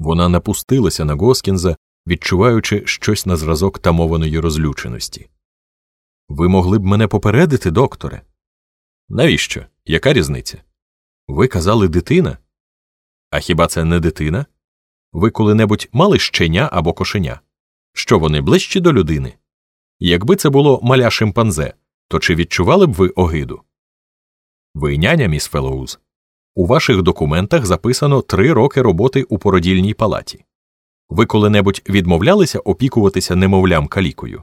Вона напустилася на Госкінза, відчуваючи щось на зразок тамованої розлюченості. Ви могли б мене попередити, докторе? Навіщо? Яка різниця? Ви казали дитина? А хіба це не дитина? Ви коли-небудь мали щеня або кошеня? Що вони ближчі до людини? Якби це було маля шимпанзе, то чи відчували б ви огиду? Ви няня, міс Фелоуз. У ваших документах записано три роки роботи у породільній палаті. Ви коли-небудь відмовлялися опікуватися немовлям калікою?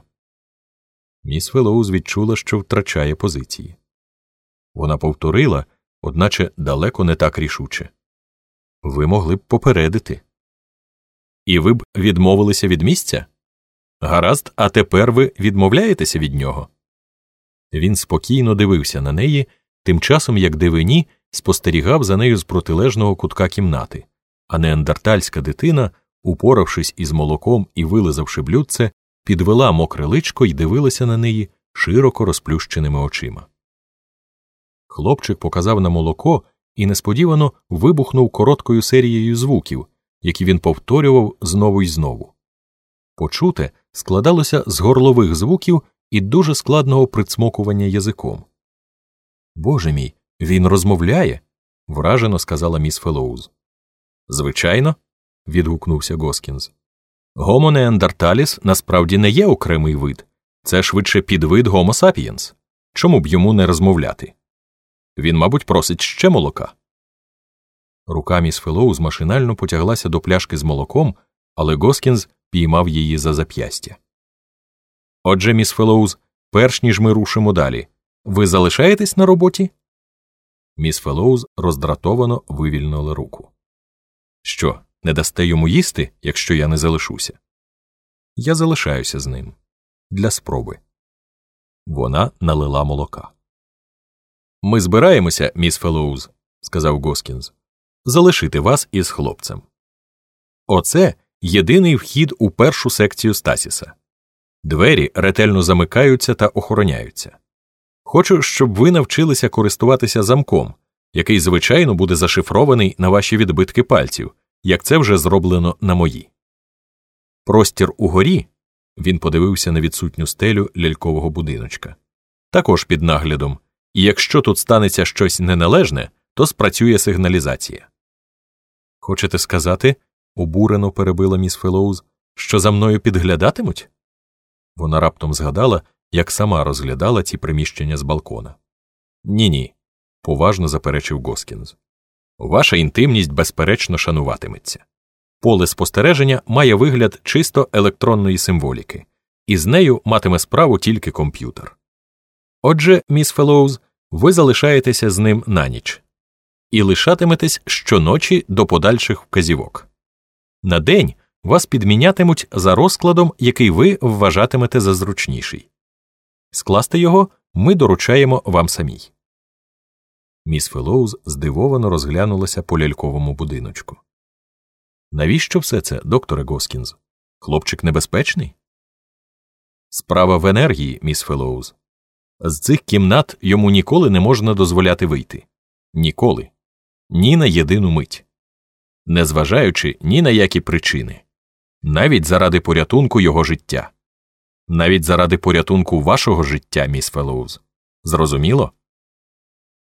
Міс Фелоуз відчула, що втрачає позиції. Вона повторила, одначе далеко не так рішуче. Ви могли б попередити. І ви б відмовилися від місця? Гаразд, а тепер ви відмовляєтеся від нього. Він спокійно дивився на неї, тим часом як дивині спостерігав за нею з протилежного кутка кімнати, а неандертальська дитина, упоравшись із молоком і вилизавши блюдце, підвела мокре личко і дивилася на неї широко розплющеними очима. Хлопчик показав на молоко і несподівано вибухнув короткою серією звуків, які він повторював знову й знову. Почуте складалося з горлових звуків і дуже складного прицмокування язиком. Боже мій, він розмовляє, вражено сказала міс Фелоуз. Звичайно, відгукнувся Госкінз. Гомо неандерталіс насправді не є окремий вид, це швидше підвид Гомо сапієнс. Чому б йому не розмовляти? Він, мабуть, просить ще молока. Рука міс Фелоуз машинально потяглася до пляшки з молоком, але Госкінз піймав її за зап'ястя. Отже, міс Фелоуз, перш ніж ми рушимо далі, ви залишаєтесь на роботі? Міс Фелоуз роздратовано вивільнила руку. Що, не дасте йому їсти, якщо я не залишуся? Я залишаюся з ним для спроби. Вона налила молока. Ми збираємося, міс Фелоуз, сказав Госкінз, залишити вас із хлопцем. Оце єдиний вхід у першу секцію Стасіса. Двері ретельно замикаються та охороняються. Хочу, щоб ви навчилися користуватися замком, який, звичайно, буде зашифрований на ваші відбитки пальців, як це вже зроблено на мої. Простір угорі він подивився на відсутню стелю лялькового будиночка. Також під наглядом, і якщо тут станеться щось неналежне, то спрацює сигналізація. Хочете сказати, обурено перебила міс Фелоуз, що за мною підглядатимуть? Вона раптом згадала, як сама розглядала ці приміщення з балкона. Ні, ні, поважно заперечив Госкінз. Ваша інтимність безперечно шануватиметься. Поле спостереження має вигляд чисто електронної символіки, і з нею матиме справу тільки комп'ютер. Отже, міс Фелоуз, ви залишаєтеся з ним на ніч і лишатиметесь щоночі до подальших вказівок. На день вас підмінятимуть за розкладом, який ви вважатимете за зручніший. Скласти його ми доручаємо вам самій. Міс Фелоуз здивовано розглянулася по ляльковому будиночку. Навіщо все це, докторе Госкінз? Хлопчик небезпечний? Справа в енергії, міс Фелоуз. З цих кімнат йому ніколи не можна дозволяти вийти. Ніколи. Ні на єдину мить. Незважаючи ні на які причини. Навіть заради порятунку його життя. Навіть заради порятунку вашого життя, міс Фелоуз. Зрозуміло?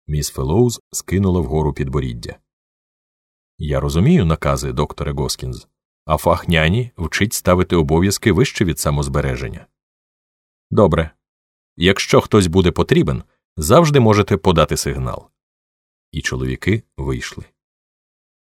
Міс Фелоуз скинула вгору підборіддя. Я розумію накази, докторе Госкінз, а фах няні вчить ставити обов'язки вище від самозбереження. Добре. Якщо хтось буде потрібен, завжди можете подати сигнал. І чоловіки вийшли.